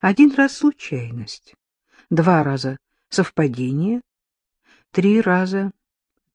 Один раз случайность, два раза совпадение, три раза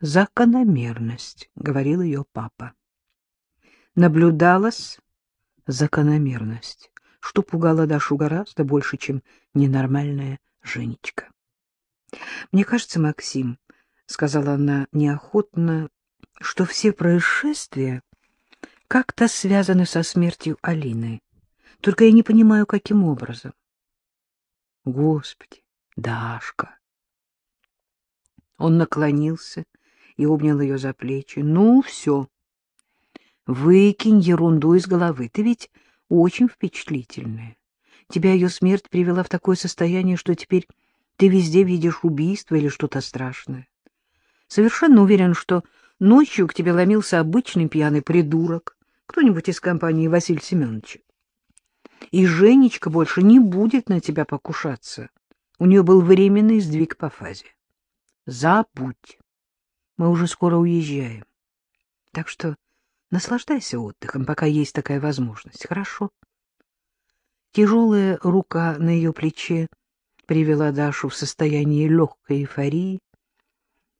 закономерность, — говорил ее папа. Наблюдалась закономерность, что пугало Дашу гораздо больше, чем ненормальная Женечка. — Мне кажется, Максим, — сказала она неохотно, — что все происшествия как-то связаны со смертью Алины. Только я не понимаю, каким образом. Господи, Дашка! Он наклонился и обнял ее за плечи. Ну, все. Выкинь ерунду из головы. Ты ведь очень впечатлительная. Тебя ее смерть привела в такое состояние, что теперь ты везде видишь убийство или что-то страшное. Совершенно уверен, что ночью к тебе ломился обычный пьяный придурок, кто-нибудь из компании Василия Семеновича. И Женечка больше не будет на тебя покушаться. У нее был временный сдвиг по фазе. Забудь. Мы уже скоро уезжаем. Так что наслаждайся отдыхом, пока есть такая возможность. Хорошо? Тяжелая рука на ее плече привела Дашу в состояние легкой эйфории,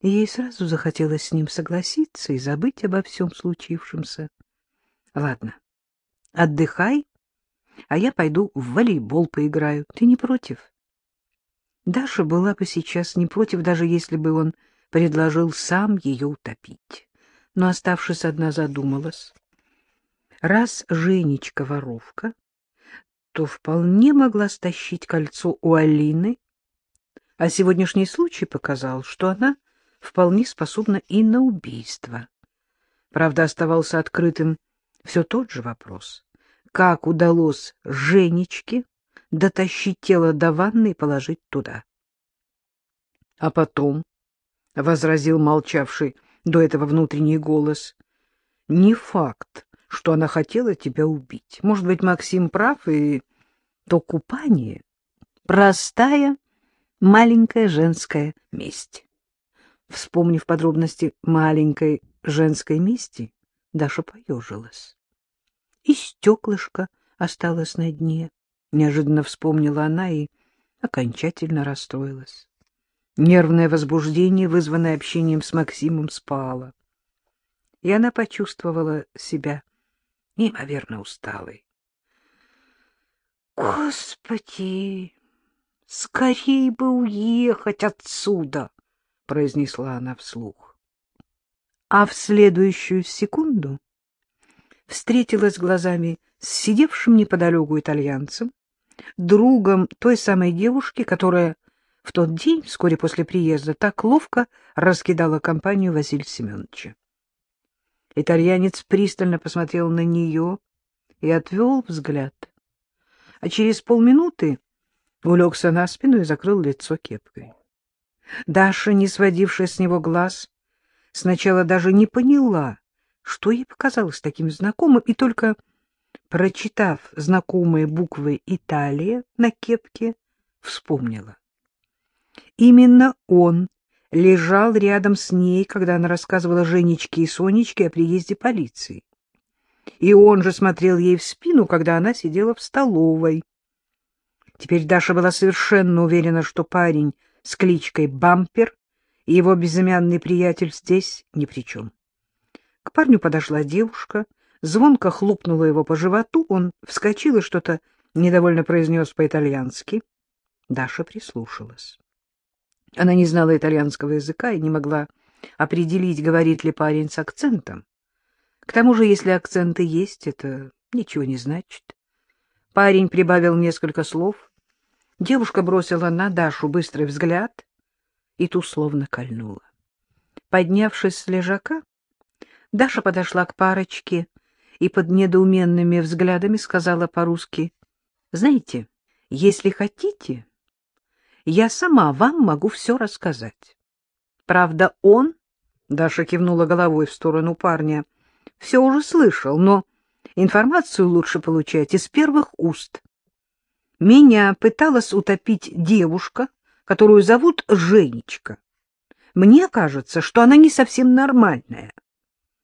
и ей сразу захотелось с ним согласиться и забыть обо всем случившемся. Ладно, отдыхай, а я пойду в волейбол поиграю. Ты не против? Даша была бы сейчас не против, даже если бы он предложил сам ее утопить. Но, оставшись одна, задумалась. Раз Женечка воровка, то вполне могла стащить кольцо у Алины, а сегодняшний случай показал, что она вполне способна и на убийство. Правда, оставался открытым все тот же вопрос. Как удалось Женечке дотащить тело до ванны и положить туда? А потом — возразил молчавший до этого внутренний голос. — Не факт, что она хотела тебя убить. Может быть, Максим прав, и то купание — простая маленькая женская месть. Вспомнив подробности маленькой женской мести, Даша поежилась. И стеклышко осталось на дне. Неожиданно вспомнила она и окончательно расстроилась. Нервное возбуждение, вызванное общением с Максимом, спало. И она почувствовала себя неимоверно усталой. «Господи, скорей бы уехать отсюда!» — произнесла она вслух. А в следующую секунду встретилась глазами с сидевшим неподалеку итальянцем, другом той самой девушки, которая в тот день, вскоре после приезда, так ловко раскидала компанию Василия Семеновича. Итальянец пристально посмотрел на нее и отвел взгляд. А через полминуты улегся на спину и закрыл лицо кепкой. Даша, не сводившая с него глаз, сначала даже не поняла, что ей показалось таким знакомым, и только, прочитав знакомые буквы «Италия» на кепке, вспомнила. Именно он лежал рядом с ней, когда она рассказывала Женечке и Сонечке о приезде полиции. И он же смотрел ей в спину, когда она сидела в столовой. Теперь Даша была совершенно уверена, что парень с кличкой Бампер и его безымянный приятель здесь ни при чем. К парню подошла девушка, звонко хлопнула его по животу, он вскочил и что-то недовольно произнес по-итальянски. Даша прислушалась. Она не знала итальянского языка и не могла определить, говорит ли парень с акцентом. К тому же, если акценты есть, это ничего не значит. Парень прибавил несколько слов. Девушка бросила на Дашу быстрый взгляд и ту словно кольнула. Поднявшись с лежака, Даша подошла к парочке и под недоуменными взглядами сказала по-русски, «Знаете, если хотите, я сама вам могу все рассказать. Правда, он, — Даша кивнула головой в сторону парня, — все уже слышал, но информацию лучше получать из первых уст. Меня пыталась утопить девушка, которую зовут Женечка. Мне кажется, что она не совсем нормальная.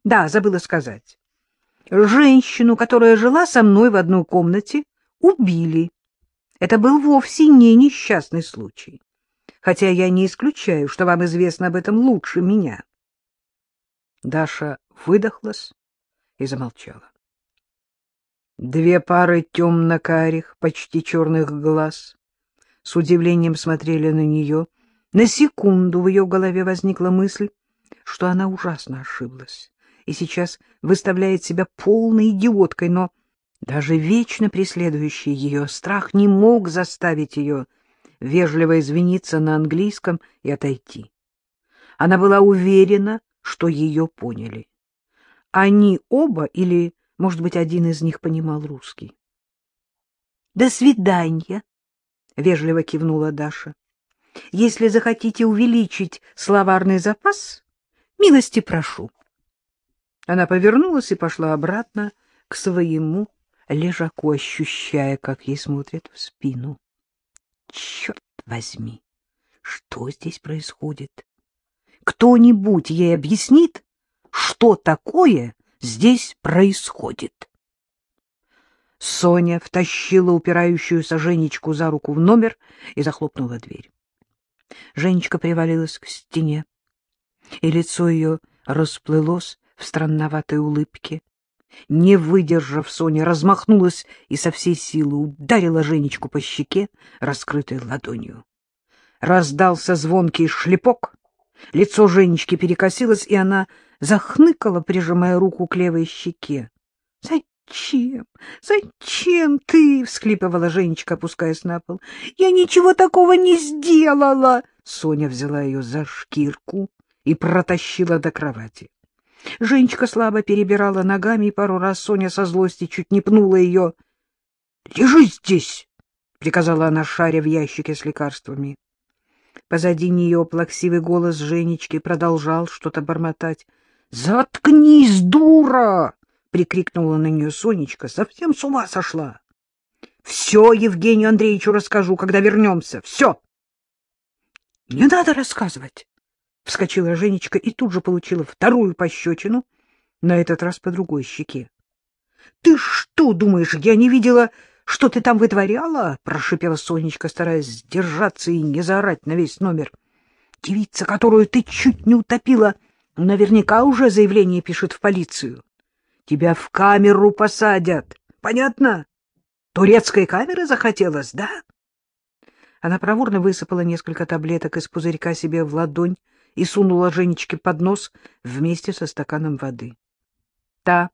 Да, забыла сказать. Женщину, которая жила со мной в одной комнате, убили. Это был вовсе не несчастный случай, хотя я не исключаю, что вам известно об этом лучше меня. Даша выдохлась и замолчала. Две пары темно-карих, почти черных глаз с удивлением смотрели на нее. На секунду в ее голове возникла мысль, что она ужасно ошиблась и сейчас выставляет себя полной идиоткой, но даже вечно преследующий ее страх не мог заставить ее вежливо извиниться на английском и отойти. Она была уверена, что ее поняли. Они оба, или, может быть, один из них понимал русский. — До свидания, — вежливо кивнула Даша. — Если захотите увеличить словарный запас, милости прошу. Она повернулась и пошла обратно к своему лежаку, ощущая, как ей смотрят в спину. Черт возьми, что здесь происходит? Кто-нибудь ей объяснит, что такое здесь происходит? Соня втащила упирающуюся Женечку за руку в номер и захлопнула дверь. Женечка привалилась к стене, и лицо ее расплылось в странноватой улыбке. Не выдержав, Соня размахнулась и со всей силы ударила Женечку по щеке, раскрытой ладонью. Раздался звонкий шлепок, лицо Женечки перекосилось, и она захныкала, прижимая руку к левой щеке. — Зачем? Зачем ты? — всхлипывала Женечка, опускаясь на пол. — Я ничего такого не сделала! Соня взяла ее за шкирку и протащила до кровати. Женечка слабо перебирала ногами, и пару раз Соня со злости чуть не пнула ее. — Лежи здесь! — приказала она, шаря в ящике с лекарствами. Позади нее плаксивый голос Женечки продолжал что-то бормотать. — Заткнись, дура! — прикрикнула на нее Сонечка. — Совсем с ума сошла! — Все Евгению Андреевичу расскажу, когда вернемся. Все! — Не надо рассказывать! Вскочила Женечка и тут же получила вторую пощечину, на этот раз по другой щеке. — Ты что, думаешь, я не видела, что ты там вытворяла? — прошипела Сонечка, стараясь сдержаться и не заорать на весь номер. — Девица, которую ты чуть не утопила, наверняка уже заявление пишет в полицию. Тебя в камеру посадят. Понятно? Турецкой камеры захотелось, да? Она проворно высыпала несколько таблеток из пузырька себе в ладонь, и сунула Женечке под нос вместе со стаканом воды. Та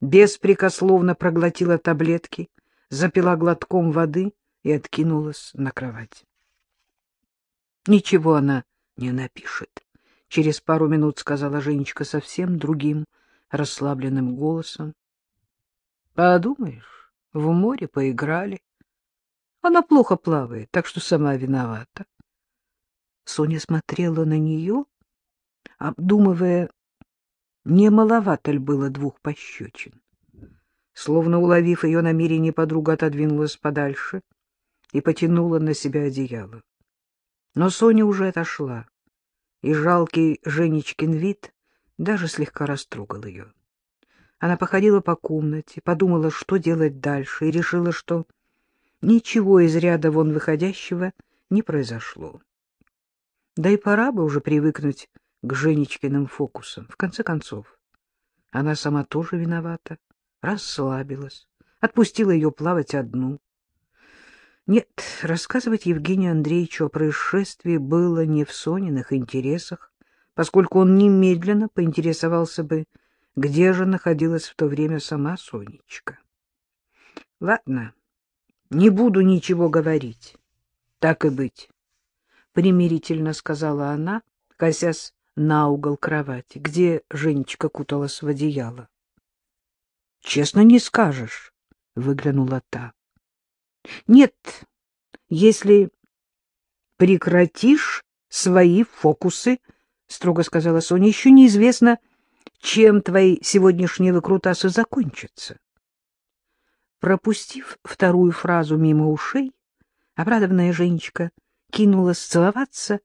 беспрекословно проглотила таблетки, запила глотком воды и откинулась на кровать. Ничего она не напишет. Через пару минут сказала Женечка совсем другим, расслабленным голосом. Подумаешь, в море поиграли. Она плохо плавает, так что сама виновата. Соня смотрела на нее, обдумывая, не маловато ли было двух пощечин. Словно уловив ее намерение, подруга отодвинулась подальше и потянула на себя одеяло. Но Соня уже отошла, и жалкий Женечкин вид даже слегка растрогал ее. Она походила по комнате, подумала, что делать дальше, и решила, что ничего из ряда вон выходящего не произошло. Да и пора бы уже привыкнуть к Женечкиным фокусам. В конце концов, она сама тоже виновата, расслабилась, отпустила ее плавать одну. Нет, рассказывать Евгению Андреевичу о происшествии было не в Сониных интересах, поскольку он немедленно поинтересовался бы, где же находилась в то время сама Сонечка. Ладно, не буду ничего говорить. Так и быть примирительно сказала она, косясь на угол кровати, где Женечка куталась в одеяло. — Честно не скажешь, — выглянула та. — Нет, если прекратишь свои фокусы, — строго сказала Соня, — еще неизвестно, чем твои сегодняшние выкрутасы закончатся. Пропустив вторую фразу мимо ушей, обрадованная Женечка кинулась целоваться,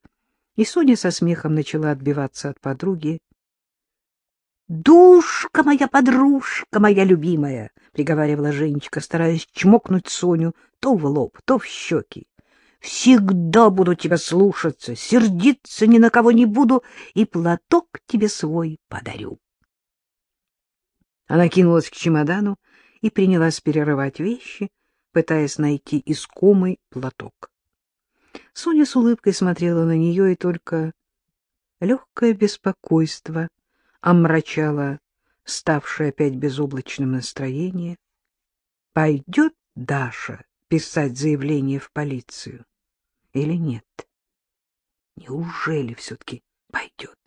и Соня со смехом начала отбиваться от подруги. Душка моя, подружка моя любимая, — приговаривала Женечка, стараясь чмокнуть Соню то в лоб, то в щеки. Всегда буду тебя слушаться, сердиться ни на кого не буду и платок тебе свой подарю. Она кинулась к чемодану и принялась перерывать вещи, пытаясь найти искомый платок. Соня с улыбкой смотрела на нее, и только легкое беспокойство омрачало ставшее опять безоблачным настроение. Пойдет Даша писать заявление в полицию или нет? Неужели все-таки пойдет?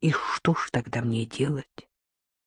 И что ж тогда мне делать?